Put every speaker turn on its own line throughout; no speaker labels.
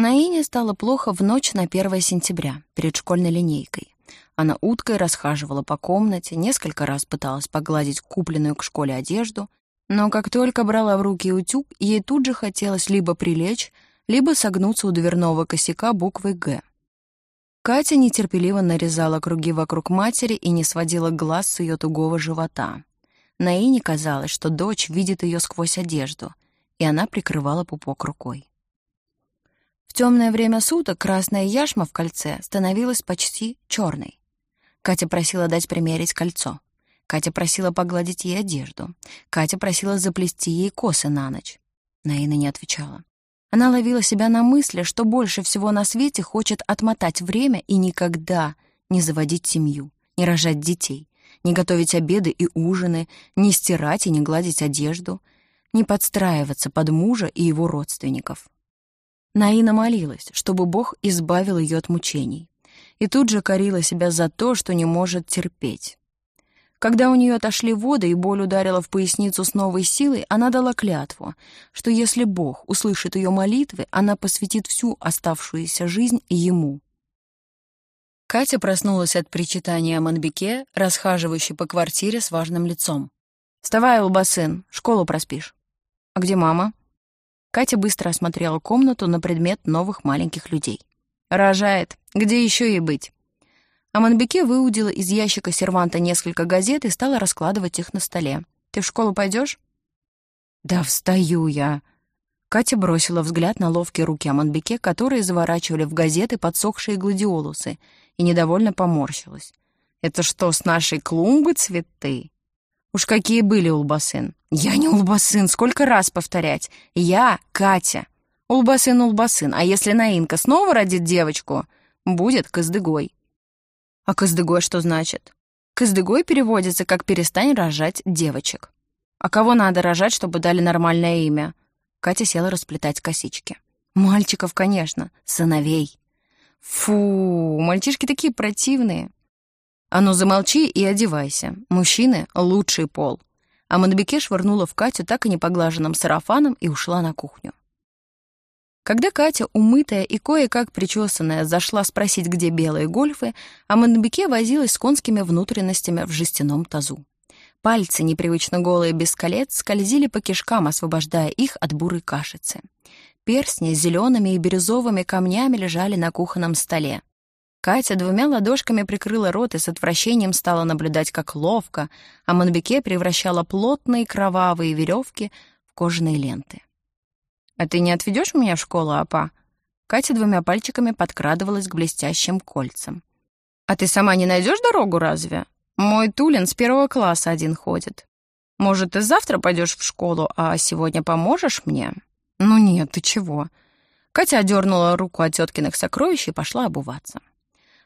Наине стало плохо в ночь на 1 сентября, перед школьной линейкой. Она уткой расхаживала по комнате, несколько раз пыталась погладить купленную к школе одежду, но как только брала в руки утюг, ей тут же хотелось либо прилечь, либо согнуться у дверного косяка буквой «Г». Катя нетерпеливо нарезала круги вокруг матери и не сводила глаз с ее тугого живота. Наине казалось, что дочь видит ее сквозь одежду, и она прикрывала пупок рукой. В темное время суток красная яшма в кольце становилась почти черной. Катя просила дать примерить кольцо. Катя просила погладить ей одежду. Катя просила заплести ей косы на ночь. Наина не отвечала. Она ловила себя на мысли, что больше всего на свете хочет отмотать время и никогда не заводить семью, не рожать детей, не готовить обеды и ужины, не стирать и не гладить одежду, не подстраиваться под мужа и его родственников. Наина молилась, чтобы Бог избавил ее от мучений, и тут же корила себя за то, что не может терпеть. Когда у нее отошли воды и боль ударила в поясницу с новой силой, она дала клятву, что если Бог услышит ее молитвы, она посвятит всю оставшуюся жизнь ему. Катя проснулась от причитания о Манбеке, расхаживающей по квартире с важным лицом. «Вставай, Лбасын, школу проспишь». «А где мама?» Катя быстро осмотрела комнату на предмет новых маленьких людей. «Рожает. Где еще ей быть?» А Манбеке выудила из ящика серванта несколько газет и стала раскладывать их на столе. «Ты в школу пойдешь? «Да встаю я!» Катя бросила взгляд на ловкие руки Аманбеке, которые заворачивали в газеты подсохшие гладиолусы, и недовольно поморщилась. «Это что, с нашей клумбы цветы?» «Уж какие были, Улбасын!» «Я не Улбасын, сколько раз повторять? Я Катя. Улбасын, Улбасын, а если Наинка снова родит девочку, будет Коздыгой». «А Коздыгой что значит?» «Коздыгой переводится как «перестань рожать девочек». «А кого надо рожать, чтобы дали нормальное имя?» Катя села расплетать косички. «Мальчиков, конечно, сыновей». «Фу, мальчишки такие противные». «А ну замолчи и одевайся. Мужчины — лучший пол а Манбеке швырнула в Катю так и непоглаженным сарафаном и ушла на кухню. Когда Катя, умытая и кое-как причесанная, зашла спросить, где белые гольфы, а возилась с конскими внутренностями в жестяном тазу. Пальцы, непривычно голые без колец, скользили по кишкам, освобождая их от бурой кашицы. Перстни с зелеными и бирюзовыми камнями лежали на кухонном столе. Катя двумя ладошками прикрыла рот и с отвращением стала наблюдать, как ловко, а Монбеке превращала плотные кровавые веревки в кожаные ленты. «А ты не отведешь меня в школу, апа?» Катя двумя пальчиками подкрадывалась к блестящим кольцам. «А ты сама не найдешь дорогу, разве? Мой Тулин с первого класса один ходит. Может, ты завтра пойдешь в школу, а сегодня поможешь мне?» «Ну нет, ты чего?» Катя одернула руку от теткиных сокровищ и пошла обуваться.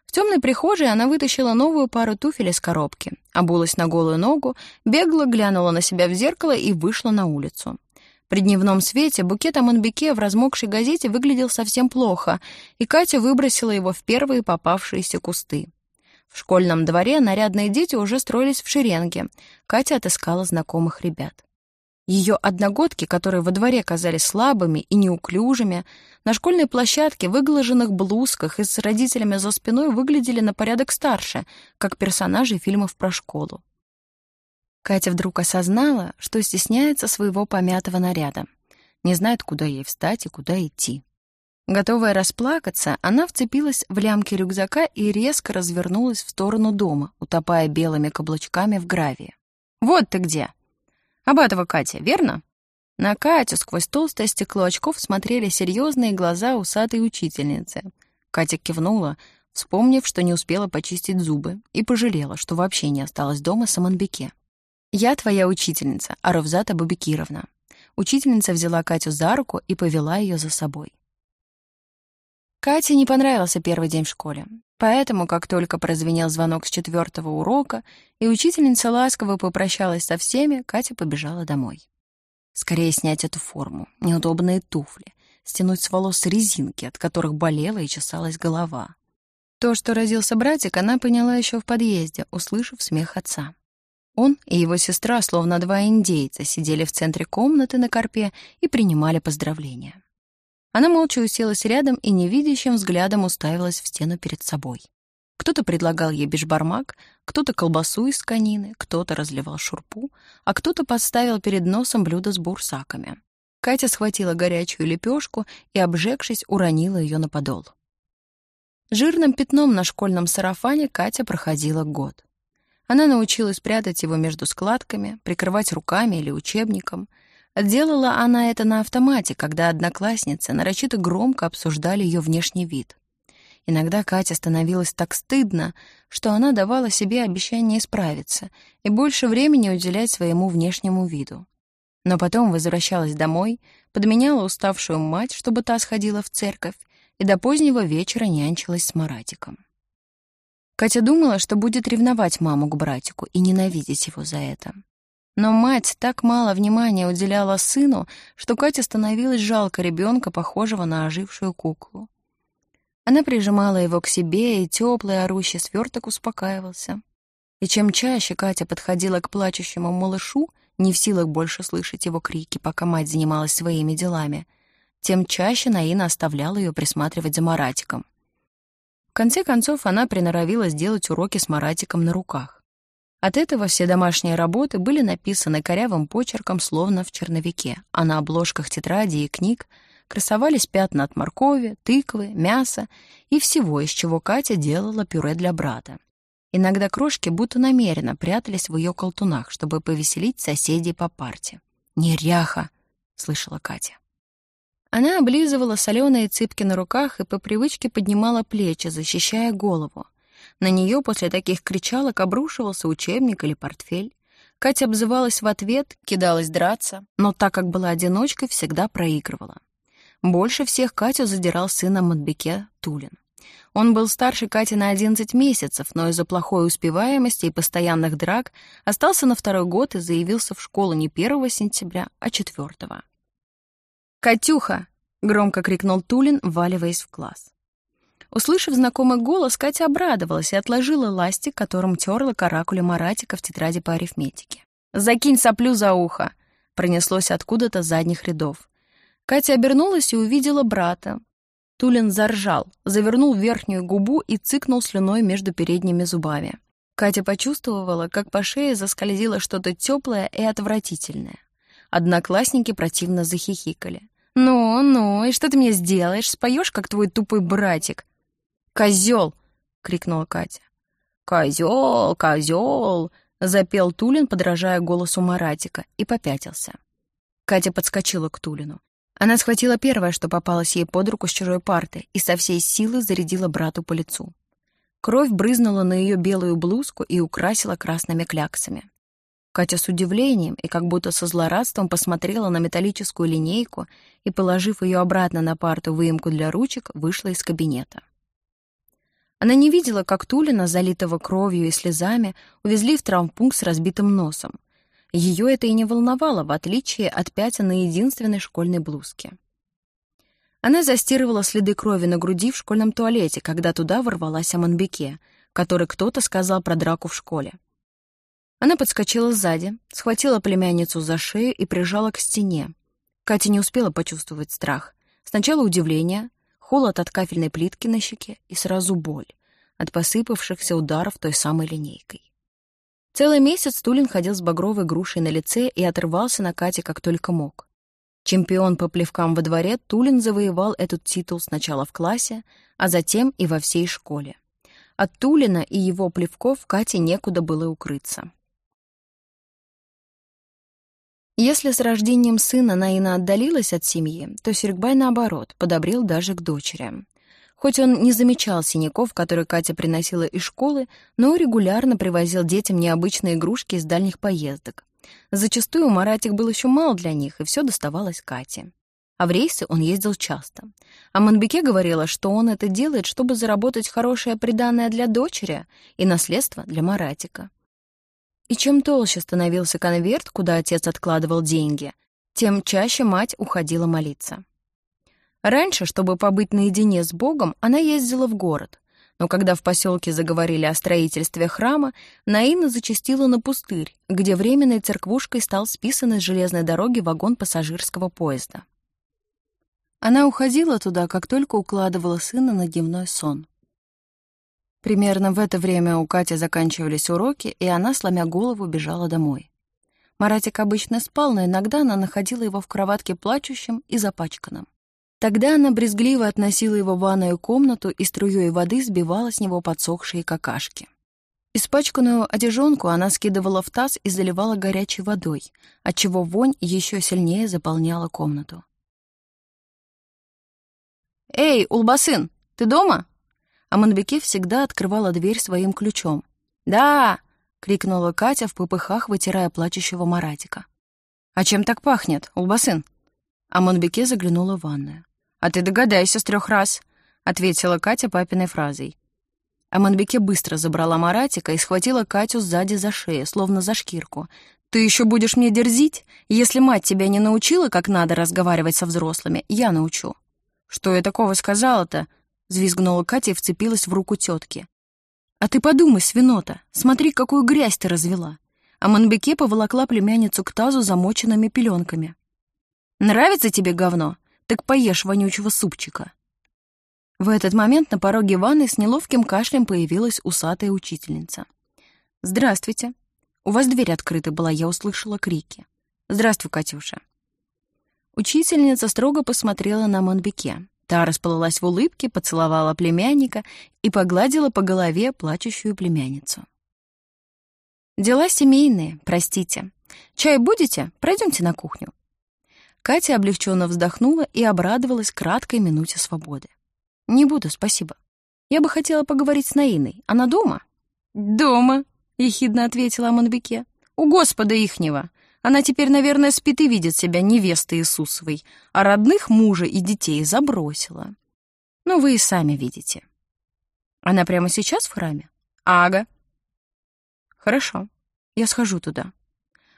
В темной прихожей она вытащила новую пару туфель из коробки, обулась на голую ногу, бегло глянула на себя в зеркало и вышла на улицу. При дневном свете букет Аманбеке в размокшей газете выглядел совсем плохо, и Катя выбросила его в первые попавшиеся кусты. В школьном дворе нарядные дети уже строились в шеренге. Катя отыскала знакомых ребят. Ее одногодки, которые во дворе казались слабыми и неуклюжими, на школьной площадке, выглаженных блузках и с родителями за спиной выглядели на порядок старше, как персонажи фильмов про школу. Катя вдруг осознала, что стесняется своего помятого наряда, не знает, куда ей встать и куда идти. Готовая расплакаться, она вцепилась в лямки рюкзака и резко развернулась в сторону дома, утопая белыми каблучками в гравии. «Вот ты где!» Абатова Катя, верно?» На Катю сквозь толстое стекло очков смотрели серьезные глаза усатой учительницы. Катя кивнула, вспомнив, что не успела почистить зубы, и пожалела, что вообще не осталась дома с Аманбеке. «Я твоя учительница, Аровзата Бабикировна». Учительница взяла Катю за руку и повела ее за собой. Кате не понравился первый день в школе. Поэтому, как только прозвенел звонок с четвертого урока, и учительница ласково попрощалась со всеми, Катя побежала домой. Скорее снять эту форму, неудобные туфли, стянуть с волос резинки, от которых болела и чесалась голова. То, что родился братик, она поняла еще в подъезде, услышав смех отца. Он и его сестра, словно два индейца, сидели в центре комнаты на корпе и принимали поздравления. Она молча уселась рядом и невидящим взглядом уставилась в стену перед собой. Кто-то предлагал ей бешбармак, кто-то колбасу из конины, кто-то разливал шурпу, а кто-то подставил перед носом блюдо с бурсаками. Катя схватила горячую лепешку и, обжегшись, уронила ее на подол. Жирным пятном на школьном сарафане Катя проходила год. Она научилась прятать его между складками, прикрывать руками или учебником — Делала она это на автомате, когда одноклассницы нарочито громко обсуждали ее внешний вид. Иногда Катя становилась так стыдно, что она давала себе обещание исправиться и больше времени уделять своему внешнему виду. Но потом возвращалась домой, подменяла уставшую мать, чтобы та сходила в церковь, и до позднего вечера нянчилась с Маратиком. Катя думала, что будет ревновать маму к братику и ненавидеть его за это. Но мать так мало внимания уделяла сыну, что Кате становилось жалко ребенка, похожего на ожившую куклу. Она прижимала его к себе, и теплый орущий сверток успокаивался. И чем чаще Катя подходила к плачущему малышу, не в силах больше слышать его крики, пока мать занималась своими делами, тем чаще Наина оставляла ее присматривать за Маратиком. В конце концов, она приноровилась делать уроки с Маратиком на руках. От этого все домашние работы были написаны корявым почерком, словно в черновике, а на обложках тетради и книг красовались пятна от моркови, тыквы, мяса и всего, из чего Катя делала пюре для брата. Иногда крошки будто намеренно прятались в ее колтунах, чтобы повеселить соседей по парте. «Неряха!» — слышала Катя. Она облизывала соленые цыпки на руках и по привычке поднимала плечи, защищая голову. На нее после таких кричалок обрушивался учебник или портфель. Катя обзывалась в ответ, кидалась драться, но так как была одиночкой, всегда проигрывала. Больше всех Катю задирал сына Матбеке Тулин. Он был старше Кати на 11 месяцев, но из-за плохой успеваемости и постоянных драк остался на второй год и заявился в школу не 1 сентября, а 4. «Катюха!» — громко крикнул Тулин, валиваясь в класс. Услышав знакомый голос, Катя обрадовалась и отложила ластик, которым терла каракули Маратика в тетради по арифметике. «Закинь соплю за ухо!» — пронеслось откуда-то с задних рядов. Катя обернулась и увидела брата. Тулин заржал, завернул верхнюю губу и цыкнул слюной между передними зубами. Катя почувствовала, как по шее заскользило что-то теплое и отвратительное. Одноклассники противно захихикали. «Ну, ну, и что ты мне сделаешь? Споешь, как твой тупой братик?» «Козел!» — крикнула Катя. «Козел, козел!» — запел Тулин, подражая голосу Маратика, и попятился. Катя подскочила к Тулину. Она схватила первое, что попалось ей под руку с чужой парты, и со всей силы зарядила брату по лицу. Кровь брызнула на ее белую блузку и украсила красными кляксами. Катя с удивлением и как будто со злорадством посмотрела на металлическую линейку и, положив ее обратно на парту выемку для ручек, вышла из кабинета. Она не видела, как Тулина, залитого кровью и слезами, увезли в травмпункт с разбитым носом. Ее это и не волновало, в отличие от пятен на единственной школьной блузке. Она застирывала следы крови на груди в школьном туалете, когда туда ворвалась Аманбеке, который кто-то сказал про драку в школе. Она подскочила сзади, схватила племянницу за шею и прижала к стене. Катя не успела почувствовать страх. Сначала удивление, холод от кафельной плитки на щеке и сразу боль от посыпавшихся ударов той самой линейкой. Целый месяц Тулин ходил с багровой грушей на лице и отрывался на Кате как только мог. Чемпион по плевкам во дворе, Тулин завоевал этот титул сначала в классе, а затем и во всей школе. От Тулина и его плевков Кате некуда было укрыться. Если с рождением сына Наина отдалилась от семьи, то Серегбай, наоборот, подобрел даже к дочерям. Хоть он не замечал синяков, которые Катя приносила из школы, но регулярно привозил детям необычные игрушки из дальних поездок. Зачастую Маратик был еще мал для них, и все доставалось Кате. А в рейсы он ездил часто. А Манбеке говорила, что он это делает, чтобы заработать хорошее приданное для дочери и наследство для Маратика. И чем толще становился конверт, куда отец откладывал деньги, тем чаще мать уходила молиться. Раньше, чтобы побыть наедине с Богом, она ездила в город. Но когда в поселке заговорили о строительстве храма, Наина зачастила на пустырь, где временной церквушкой стал списан из железной дороги вагон пассажирского поезда. Она уходила туда, как только укладывала сына на дневной сон. Примерно в это время у Кати заканчивались уроки, и она, сломя голову, бежала домой. Маратик обычно спал, но иногда она находила его в кроватке плачущим и запачканным. Тогда она брезгливо относила его в ванную комнату и струей воды сбивала с него подсохшие какашки. Испачканную одежонку она скидывала в таз и заливала горячей водой, отчего вонь еще сильнее заполняла комнату. «Эй, Улбасын, ты дома?» А Манбеке всегда открывала дверь своим ключом. «Да!» — крикнула Катя в попыхах, вытирая плачущего Маратика. «А чем так пахнет, Улбасын?» А Манбеке заглянула в ванную. «А ты догадайся с трех раз», — ответила Катя папиной фразой. А Манбеке быстро забрала Маратика и схватила Катю сзади за шею, словно за шкирку. «Ты еще будешь мне дерзить? Если мать тебя не научила, как надо разговаривать со взрослыми, я научу». «Что я такого сказала-то?» — взвизгнула Катя и вцепилась в руку тетки. «А ты подумай, свинота, смотри, какую грязь ты развела!» А Манбеке поволокла племянницу к тазу замоченными пеленками. «Нравится тебе говно? Так поешь вонючего супчика!» В этот момент на пороге ванны с неловким кашлем появилась усатая учительница. «Здравствуйте. У вас дверь открыта была, я услышала крики. Здравствуй, Катюша». Учительница строго посмотрела на Манбеке. Та расплылась в улыбке, поцеловала племянника и погладила по голове плачущую племянницу. «Дела семейные, простите. Чай будете? Пройдемте на кухню». Катя облегченно вздохнула и обрадовалась краткой минуте свободы. «Не буду, спасибо. Я бы хотела поговорить с Наиной. Она дома?» «Дома», — ехидно ответила Манбеке. «У Господа ихнего. Она теперь, наверное, спит и видит себя невестой Иисусовой, а родных мужа и детей забросила. Ну, вы и сами видите. Она прямо сейчас в храме? Ага. Хорошо, я схожу туда.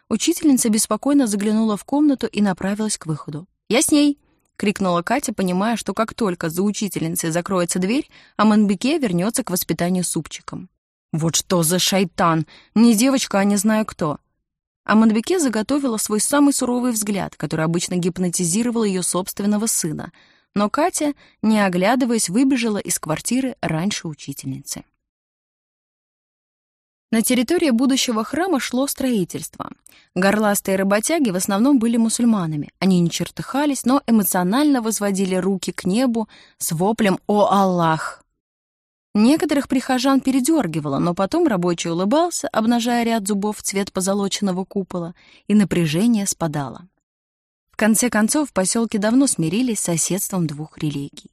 Учительница беспокойно заглянула в комнату и направилась к выходу. «Я с ней!» — крикнула Катя, понимая, что как только за учительницей закроется дверь, Аманбеке вернется к воспитанию супчиком. «Вот что за шайтан! Не девочка, а не знаю кто!» А Манбеке заготовила свой самый суровый взгляд, который обычно гипнотизировал ее собственного сына, но Катя, не оглядываясь, выбежала из квартиры раньше учительницы. На территории будущего храма шло строительство. Горластые работяги в основном были мусульманами. Они не чертыхались, но эмоционально возводили руки к небу с воплем «О Аллах!». Некоторых прихожан передергивало, но потом рабочий улыбался, обнажая ряд зубов в цвет позолоченного купола, и напряжение спадало. В конце концов, в поселке давно смирились с соседством двух религий.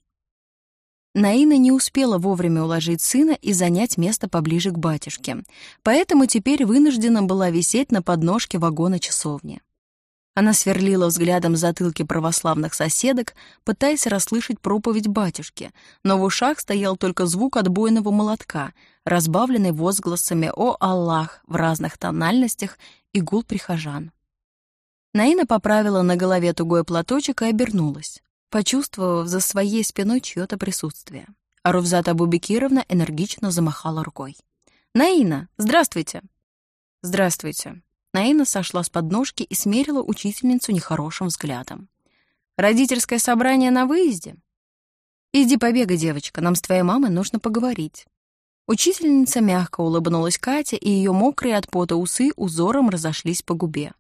Наина не успела вовремя уложить сына и занять место поближе к батюшке, поэтому теперь вынуждена была висеть на подножке вагона часовни. Она сверлила взглядом затылки православных соседок, пытаясь расслышать проповедь батюшки, но в ушах стоял только звук отбойного молотка, разбавленный возгласами «О Аллах» в разных тональностях и гул прихожан. Наина поправила на голове тугой платочек и обернулась, почувствовав за своей спиной чье-то присутствие. А Рувзата Бубекировна энергично замахала рукой. «Наина, здравствуйте!» «Здравствуйте!» Наина сошла с подножки и смерила учительницу нехорошим взглядом. «Родительское собрание на выезде?» «Иди побегай, девочка, нам с твоей мамой нужно поговорить». Учительница мягко улыбнулась Кате, и ее мокрые от пота усы узором разошлись по губе.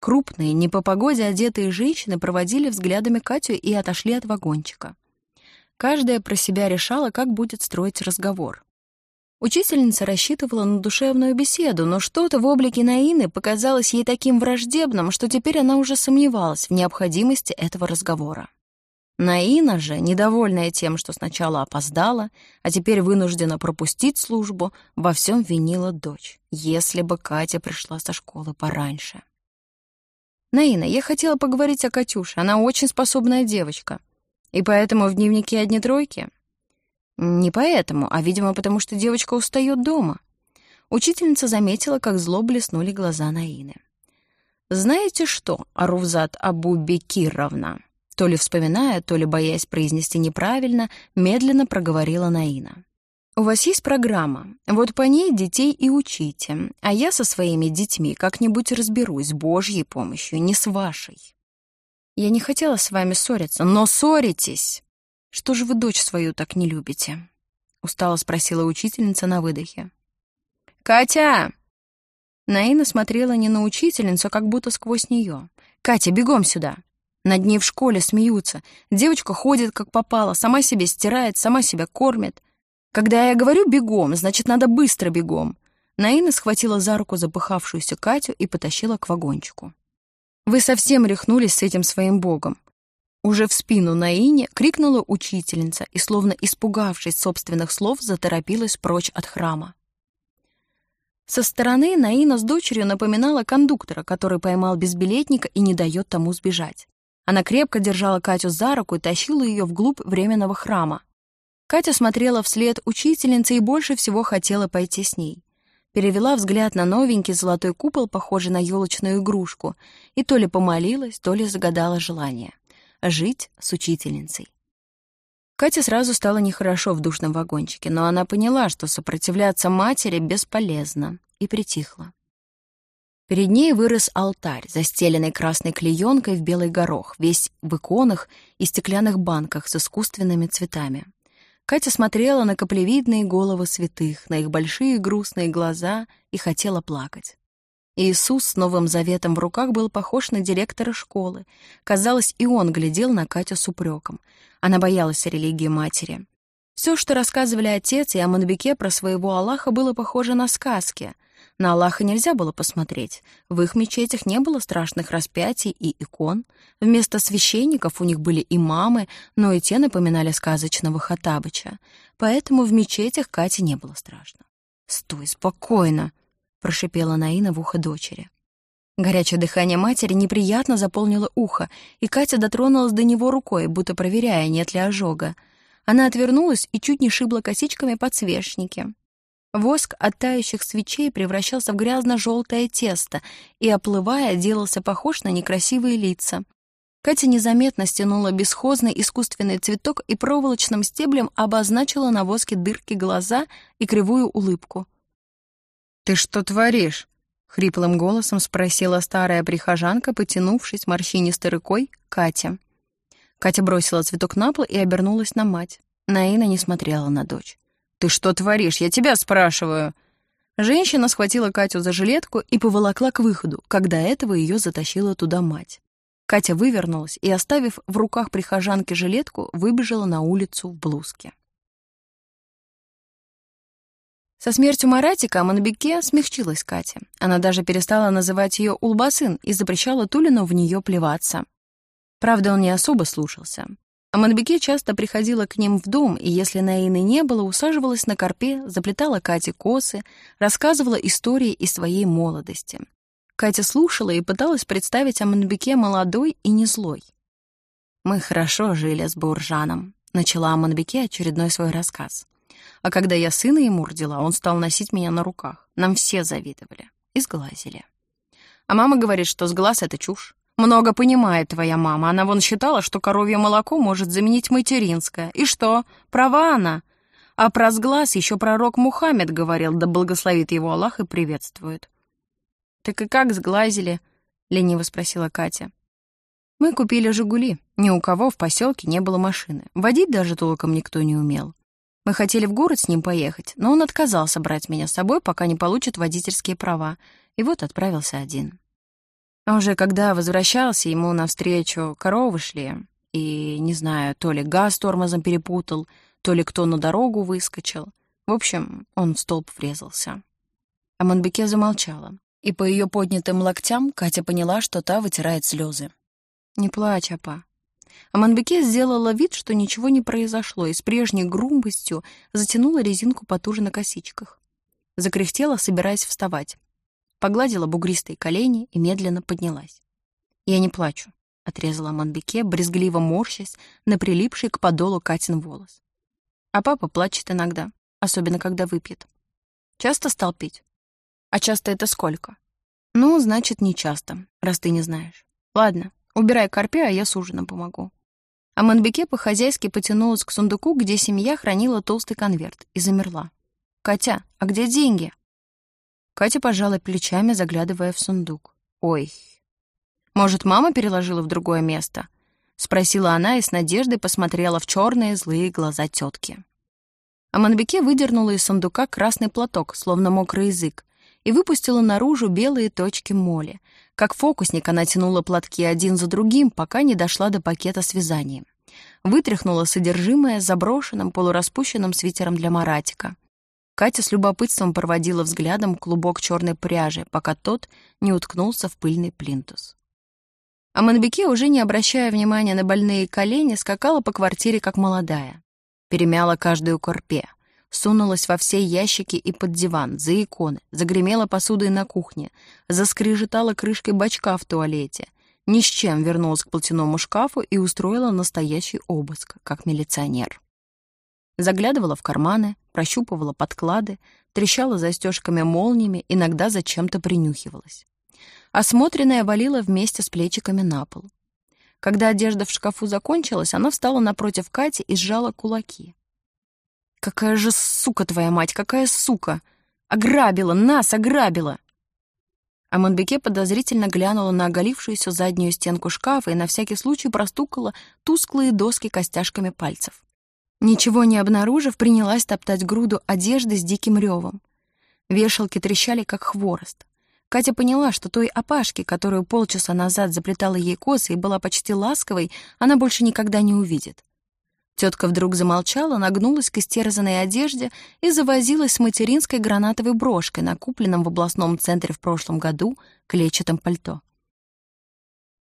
Крупные, не по погоде одетые женщины проводили взглядами Катю и отошли от вагончика. Каждая про себя решала, как будет строить разговор. Учительница рассчитывала на душевную беседу, но что-то в облике Наины показалось ей таким враждебным, что теперь она уже сомневалась в необходимости этого разговора. Наина же, недовольная тем, что сначала опоздала, а теперь вынуждена пропустить службу, во всем винила дочь, если бы Катя пришла со школы пораньше. «Наина, я хотела поговорить о Катюше, она очень способная девочка. И поэтому в дневнике одни тройки?» Не поэтому, а, видимо, потому что девочка устает дома. Учительница заметила, как зло блеснули глаза Наины. «Знаете что, Арувзат Абу Бекировна?» То ли вспоминая, то ли боясь произнести неправильно, медленно проговорила Наина. «У вас есть программа. Вот по ней детей и учите, а я со своими детьми как-нибудь разберусь Божьей помощью, не с вашей». Я не хотела с вами ссориться, но ссоритесь. Что же вы дочь свою так не любите? Устало спросила учительница на выдохе. «Катя!» Наина смотрела не на учительницу, а как будто сквозь нее. «Катя, бегом сюда!» Над ней в школе смеются. Девочка ходит, как попало, сама себе стирает, сама себя кормит. Когда я говорю «бегом», значит, надо быстро бегом. Наина схватила за руку запыхавшуюся Катю и потащила к вагончику. «Вы совсем рехнулись с этим своим богом». Уже в спину Наине крикнула учительница и, словно испугавшись собственных слов, заторопилась прочь от храма. Со стороны Наина с дочерью напоминала кондуктора, который поймал безбилетника и не дает тому сбежать. Она крепко держала Катю за руку и тащила ее вглубь временного храма. Катя смотрела вслед учительнице и больше всего хотела пойти с ней. Перевела взгляд на новенький золотой купол, похожий на елочную игрушку, и то ли помолилась, то ли загадала желание — жить с учительницей. Кате сразу стало нехорошо в душном вагончике, но она поняла, что сопротивляться матери бесполезно, и притихла. Перед ней вырос алтарь, застеленный красной клеенкой в белый горох, весь в иконах и стеклянных банках с искусственными цветами. Катя смотрела на каплевидные головы святых, на их большие грустные глаза и хотела плакать. Иисус с Новым Заветом в руках был похож на директора школы. Казалось, и он глядел на Катю с упреком. Она боялась религии матери. Все, что рассказывали отец и Аманбеке про своего Аллаха, было похоже на сказки. На Аллаха нельзя было посмотреть. В их мечетях не было страшных распятий и икон. Вместо священников у них были имамы, но и те напоминали сказочного Хатабыча. Поэтому в мечетях Кате не было страшно. «Стой, спокойно!» — прошипела Наина в ухо дочери. Горячее дыхание матери неприятно заполнило ухо, и Катя дотронулась до него рукой, будто проверяя, нет ли ожога. Она отвернулась и чуть не шибла косичками подсвечники. Воск от тающих свечей превращался в грязно-желтое тесто и, оплывая, делался похож на некрасивые лица. Катя незаметно стянула бесхозный искусственный цветок и проволочным стеблем обозначила на воске дырки глаза и кривую улыбку. «Ты что творишь?» — хриплым голосом спросила старая прихожанка, потянувшись морщинистой рукой Катя. Катя бросила цветок на пол и обернулась на мать. Наина не смотрела на дочь. «Ты что творишь? Я тебя спрашиваю!» Женщина схватила Катю за жилетку и поволокла к выходу, когда этого ее затащила туда мать. Катя вывернулась и, оставив в руках прихожанки жилетку, выбежала на улицу в блузке. Со смертью Маратика Манбеке смягчилась Катя. Она даже перестала называть ее Улбасын и запрещала Тулину в нее плеваться. Правда, он не особо слушался. А Манбеке часто приходила к ним в дом, и если Наины не было, усаживалась на корпе, заплетала Кате косы, рассказывала истории из своей молодости. Катя слушала и пыталась представить Аманбеке молодой и не злой. «Мы хорошо жили с Буржаном», — начала Аманбеке очередной свой рассказ. «А когда я сына ему родила, он стал носить меня на руках. Нам все завидовали и сглазили. А мама говорит, что сглаз — это чушь. Много понимает твоя мама. Она вон считала, что коровье молоко может заменить материнское. И что? Права она. А про сглаз еще пророк Мухаммед говорил, да благословит его Аллах и приветствует. «Так и как сглазили?» — лениво спросила Катя. «Мы купили «Жигули». Ни у кого в поселке не было машины. Водить даже толком никто не умел. Мы хотели в город с ним поехать, но он отказался брать меня с собой, пока не получит водительские права. И вот отправился один. А уже когда возвращался, ему навстречу коровы шли, и, не знаю, то ли газ тормозом перепутал, то ли кто на дорогу выскочил. В общем, он в столб врезался. А Монбеке замолчала, и по ее поднятым локтям Катя поняла, что та вытирает слезы. «Не плачь, апа». А Монбеке сделала вид, что ничего не произошло, и с прежней грубостью затянула резинку потуже на косичках. Закряхтела, собираясь вставать погладила бугристые колени и медленно поднялась. «Я не плачу», — отрезала Манбеке, брезгливо морщась на прилипший к подолу Катин волос. «А папа плачет иногда, особенно когда выпьет. Часто стал пить? А часто это сколько? Ну, значит, не часто, раз ты не знаешь. Ладно, убирай корпе, а я с ужином помогу». А Манбеке по-хозяйски потянулась к сундуку, где семья хранила толстый конверт, и замерла. «Катя, а где деньги?» Катя пожала плечами, заглядывая в сундук. «Ой, может, мама переложила в другое место?» спросила она и с надеждой посмотрела в черные злые глаза тетки. А Манбеке выдернула из сундука красный платок, словно мокрый язык, и выпустила наружу белые точки моли. Как фокусник она тянула платки один за другим, пока не дошла до пакета с вязанием. Вытряхнула содержимое заброшенным полураспущенным свитером для Маратика. Катя с любопытством проводила взглядом клубок черной пряжи, пока тот не уткнулся в пыльный плинтус. А Манбеке, уже не обращая внимания на больные колени, скакала по квартире как молодая. Перемяла каждую корпе, сунулась во все ящики и под диван, за иконы, загремела посудой на кухне, заскрежетала крышкой бачка в туалете, ни с чем вернулась к платяному шкафу и устроила настоящий обыск, как милиционер. Заглядывала в карманы, прощупывала подклады, трещала застежками молниями, иногда зачем-то принюхивалась. Осмотренная валила вместе с плечиками на пол. Когда одежда в шкафу закончилась, она встала напротив Кати и сжала кулаки. «Какая же сука твоя мать, какая сука! Ограбила, нас ограбила!» А Монбеке подозрительно глянула на оголившуюся заднюю стенку шкафа и на всякий случай простукала тусклые доски костяшками пальцев. Ничего не обнаружив, принялась топтать груду одежды с диким ревом. Вешалки трещали, как хворост. Катя поняла, что той опашки, которую полчаса назад заплетала ей косы и была почти ласковой, она больше никогда не увидит. Тетка вдруг замолчала, нагнулась к истерзанной одежде и завозилась с материнской гранатовой брошкой, накупленном в областном центре в прошлом году клетчатом пальто.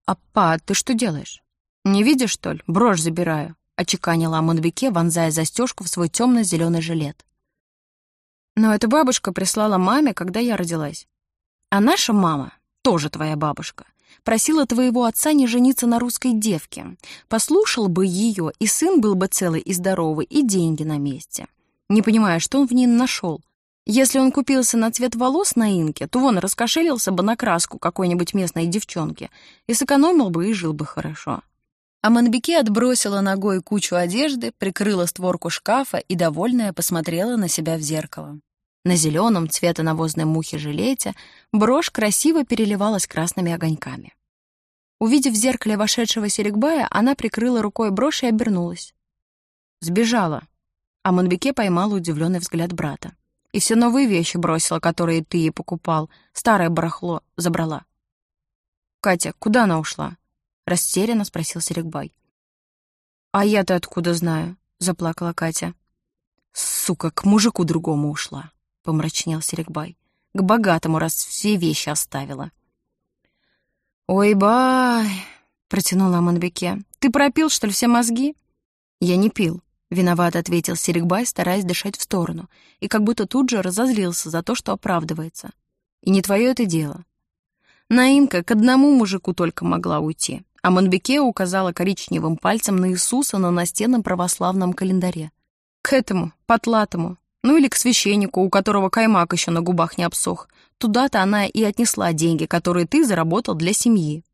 «Апа, ты что делаешь? Не видишь, что ли? Брошь забираю», — очеканила Амонбеке, вонзая застежку в свой темно-зеленый жилет. «Но эта бабушка прислала маме, когда я родилась. А наша мама, тоже твоя бабушка, просила твоего отца не жениться на русской девке. Послушал бы ее, и сын был бы целый и здоровый, и деньги на месте. Не понимая, что он в ней нашел. Если он купился на цвет волос на инке, то вон раскошелился бы на краску какой-нибудь местной девчонки и сэкономил бы и жил бы хорошо. А Манбеке отбросила ногой кучу одежды, прикрыла створку шкафа и, довольная, посмотрела на себя в зеркало. На зеленом цвета навозной мухи жилете брошь красиво переливалась красными огоньками. Увидев в зеркале вошедшего Серегбая, она прикрыла рукой брошь и обернулась. Сбежала. А Монбеке поймала удивленный взгляд брата. И все новые вещи бросила, которые ты ей покупал. Старое барахло забрала. «Катя, куда она ушла?» Растерянно спросил Серегбай. «А я-то откуда знаю?» — заплакала Катя. «Сука, к мужику другому ушла». — помрачнел Серегбай. «К богатому, раз все вещи оставила». «Ой, бай!» — протянула Аманбеке. «Ты пропил, что ли, все мозги?» «Я не пил», — виноват ответил Серегбай, стараясь дышать в сторону, и как будто тут же разозлился за то, что оправдывается. «И не твое это дело». Наинка к одному мужику только могла уйти, а Манбеке указала коричневым пальцем на Иисуса на настенном православном календаре. К этому, потлатому, ну или к священнику, у которого каймак еще на губах не обсох. Туда-то она и отнесла деньги, которые ты заработал для семьи.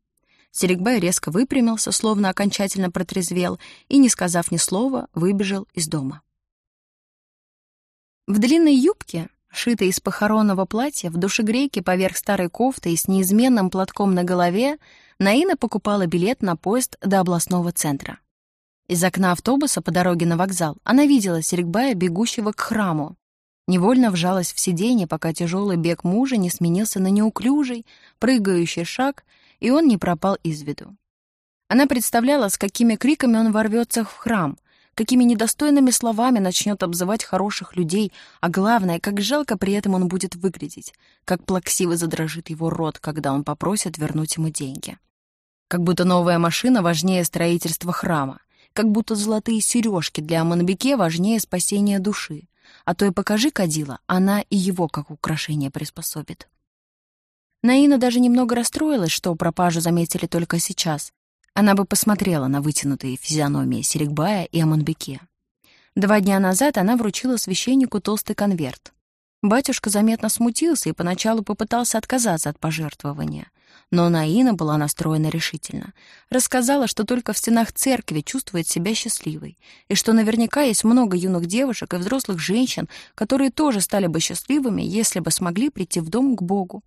Серегбай резко выпрямился, словно окончательно протрезвел, и, не сказав ни слова, выбежал из дома. В длинной юбке, шитой из похоронного платья, в душегрейке поверх старой кофты и с неизменным платком на голове, Наина покупала билет на поезд до областного центра. Из окна автобуса по дороге на вокзал она видела Серегбая, бегущего к храму. Невольно вжалась в сиденье, пока тяжелый бег мужа не сменился на неуклюжий, прыгающий шаг, и он не пропал из виду. Она представляла, с какими криками он ворвется в храм, какими недостойными словами начнет обзывать хороших людей, а главное, как жалко при этом он будет выглядеть, как плаксиво задрожит его рот, когда он попросит вернуть ему деньги. Как будто новая машина важнее строительства храма, как будто золотые сережки для Аманбеке важнее спасения души. А то и покажи кадила, она и его как украшение приспособит. Наина даже немного расстроилась, что пропажу заметили только сейчас. Она бы посмотрела на вытянутые физиономии Серегбая и Аманбеке. Два дня назад она вручила священнику толстый конверт. Батюшка заметно смутился и поначалу попытался отказаться от пожертвования, но Наина была настроена решительно. Рассказала, что только в стенах церкви чувствует себя счастливой, и что наверняка есть много юных девушек и взрослых женщин, которые тоже стали бы счастливыми, если бы смогли прийти в дом к Богу.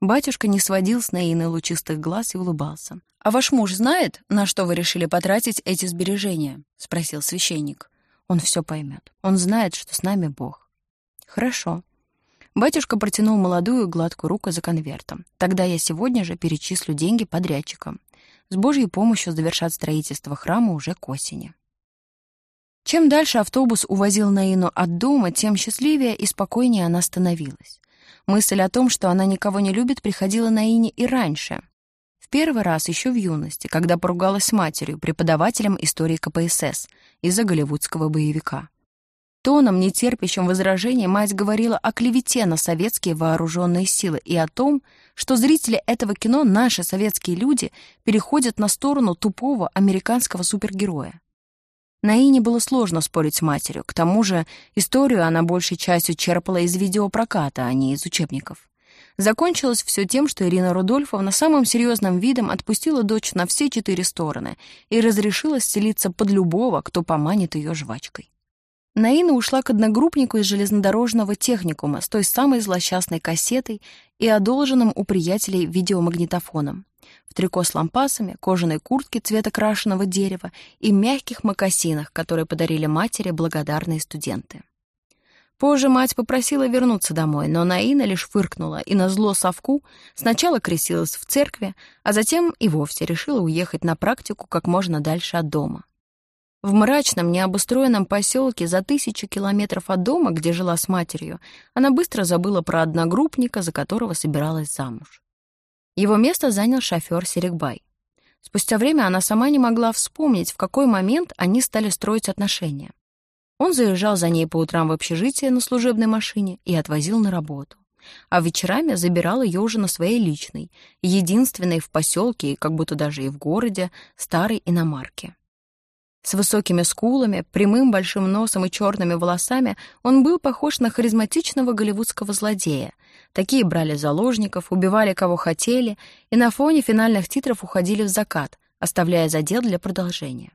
Батюшка не сводил с Наины лучистых глаз и улыбался. «А ваш муж знает, на что вы решили потратить эти сбережения?» — спросил священник. «Он все поймет. Он знает, что с нами Бог». «Хорошо». Батюшка протянул молодую гладкую руку за конвертом. «Тогда я сегодня же перечислю деньги подрядчикам. С Божьей помощью завершат строительство храма уже к осени». Чем дальше автобус увозил Наину от дома, тем счастливее и спокойнее она становилась. Мысль о том, что она никого не любит, приходила на Ине и раньше. В первый раз еще в юности, когда поругалась с матерью, преподавателем истории КПСС, из-за голливудского боевика. Тоном, нетерпящим возражений, мать говорила о клевете на советские вооруженные силы и о том, что зрители этого кино, наши советские люди, переходят на сторону тупого американского супергероя. Наине было сложно спорить с матерью. К тому же историю она большей частью черпала из видеопроката, а не из учебников. Закончилось все тем, что Ирина Рудольфовна самым серьезным видом отпустила дочь на все четыре стороны и разрешила селиться под любого, кто поманит ее жвачкой. Наина ушла к одногруппнику из железнодорожного техникума с той самой злосчастной кассетой и одолженным у приятелей видеомагнитофоном в трико с лампасами, кожаной куртке цвета крашеного дерева и мягких мокасинах, которые подарили матери благодарные студенты. Позже мать попросила вернуться домой, но Наина лишь фыркнула и на зло совку сначала крестилась в церкви, а затем и вовсе решила уехать на практику как можно дальше от дома. В мрачном, необустроенном поселке за тысячу километров от дома, где жила с матерью, она быстро забыла про одногруппника, за которого собиралась замуж. Его место занял шофер Серегбай. Спустя время она сама не могла вспомнить, в какой момент они стали строить отношения. Он заезжал за ней по утрам в общежитие на служебной машине и отвозил на работу. А вечерами забирал ее уже на своей личной, единственной в поселке и как будто даже и в городе, старой иномарке. С высокими скулами, прямым большим носом и черными волосами он был похож на харизматичного голливудского злодея. Такие брали заложников, убивали кого хотели и на фоне финальных титров уходили в закат, оставляя задел для продолжения.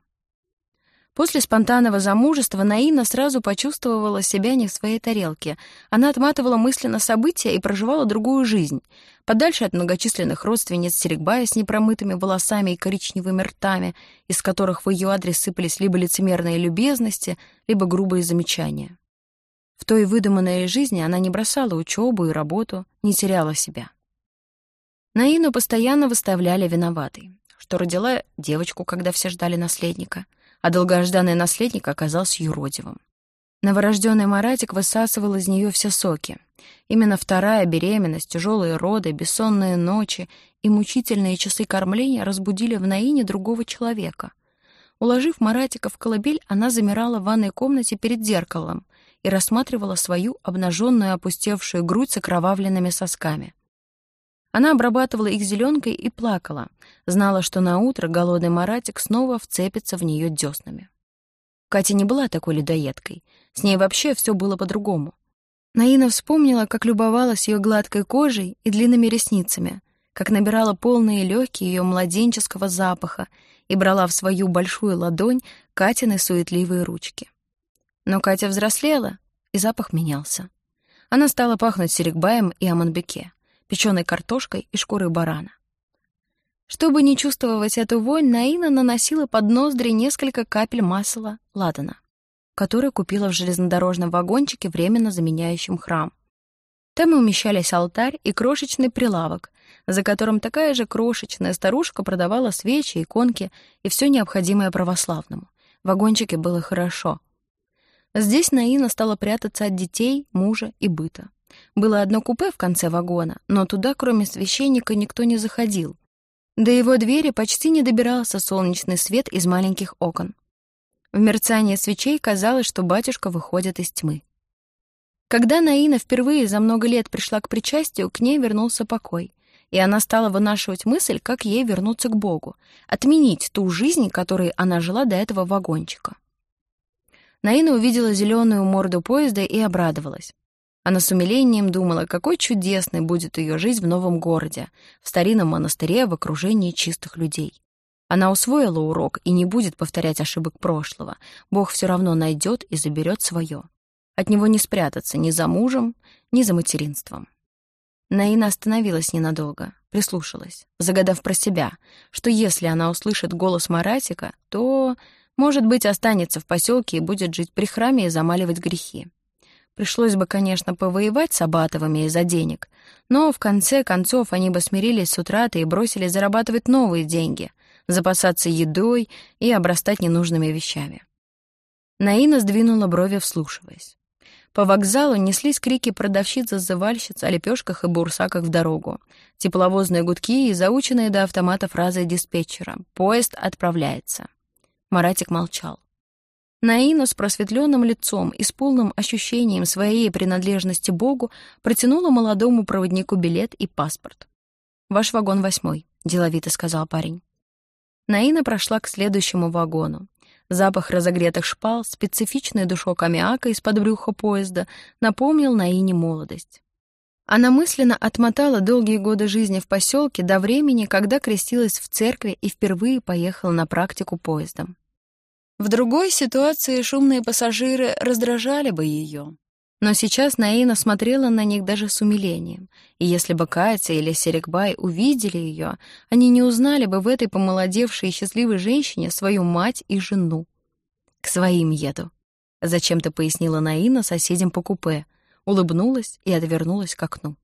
После спонтанного замужества Наина сразу почувствовала себя не в своей тарелке. Она отматывала мысленно события и проживала другую жизнь, подальше от многочисленных родственниц Серегбая с непромытыми волосами и коричневыми ртами, из которых в ее адрес сыпались либо лицемерные любезности, либо грубые замечания. В той выдуманной жизни она не бросала учебу и работу, не теряла себя. Наину постоянно выставляли виноватой, что родила девочку, когда все ждали наследника — а долгожданный наследник оказался юродивым. Новорожденный Маратик высасывал из нее все соки. Именно вторая беременность, тяжелые роды, бессонные ночи и мучительные часы кормления разбудили в Наине другого человека. Уложив Маратика в колыбель, она замирала в ванной комнате перед зеркалом и рассматривала свою обнаженную опустевшую грудь с окровавленными сосками — она обрабатывала их зеленкой и плакала, знала, что на утро голодный Маратик снова вцепится в нее деснами. Катя не была такой людоедкой, с ней вообще все было по-другому. Наина вспомнила, как любовалась ее гладкой кожей и длинными ресницами, как набирала полные легкие ее младенческого запаха и брала в свою большую ладонь Катины суетливые ручки. Но Катя взрослела, и запах менялся. Она стала пахнуть серегбаем и аманбеке печеной картошкой и шкурой барана. Чтобы не чувствовать эту вонь, Наина наносила под ноздри несколько капель масла ладана, которое купила в железнодорожном вагончике, временно заменяющем храм. Там умещались алтарь и крошечный прилавок, за которым такая же крошечная старушка продавала свечи, иконки и все необходимое православному. В вагончике было хорошо. Здесь Наина стала прятаться от детей, мужа и быта. Было одно купе в конце вагона, но туда, кроме священника, никто не заходил. До его двери почти не добирался солнечный свет из маленьких окон. В мерцании свечей казалось, что батюшка выходит из тьмы. Когда Наина впервые за много лет пришла к причастию, к ней вернулся покой, и она стала вынашивать мысль, как ей вернуться к Богу, отменить ту жизнь, которой она жила до этого вагончика. Наина увидела зеленую морду поезда и обрадовалась. Она с умилением думала, какой чудесной будет ее жизнь в новом городе, в старинном монастыре в окружении чистых людей. Она усвоила урок и не будет повторять ошибок прошлого. Бог все равно найдет и заберет свое. От него не спрятаться ни за мужем, ни за материнством. Наина остановилась ненадолго, прислушалась, загадав про себя, что если она услышит голос Маратика, то, может быть, останется в поселке и будет жить при храме и замаливать грехи. Пришлось бы, конечно, повоевать с Абатовыми из-за денег, но в конце концов они бы смирились с утратой и бросили зарабатывать новые деньги, запасаться едой и обрастать ненужными вещами. Наина сдвинула брови, вслушиваясь. По вокзалу неслись крики продавщиц-зазывальщиц о лепешках и бурсаках в дорогу, тепловозные гудки и заученные до автомата фразы диспетчера «Поезд отправляется». Маратик молчал. Наина с просветленным лицом и с полным ощущением своей принадлежности Богу протянула молодому проводнику билет и паспорт. «Ваш вагон восьмой», — деловито сказал парень. Наина прошла к следующему вагону. Запах разогретых шпал, специфичный душок аммиака из-под брюха поезда напомнил Наине молодость. Она мысленно отмотала долгие годы жизни в поселке до времени, когда крестилась в церкви и впервые поехала на практику поездом. В другой ситуации шумные пассажиры раздражали бы ее. Но сейчас Наина смотрела на них даже с умилением, и если бы Катя или Серикбай увидели ее, они не узнали бы в этой помолодевшей и счастливой женщине свою мать и жену. «К своим еду», — зачем-то пояснила Наина соседям по купе, улыбнулась и отвернулась к окну.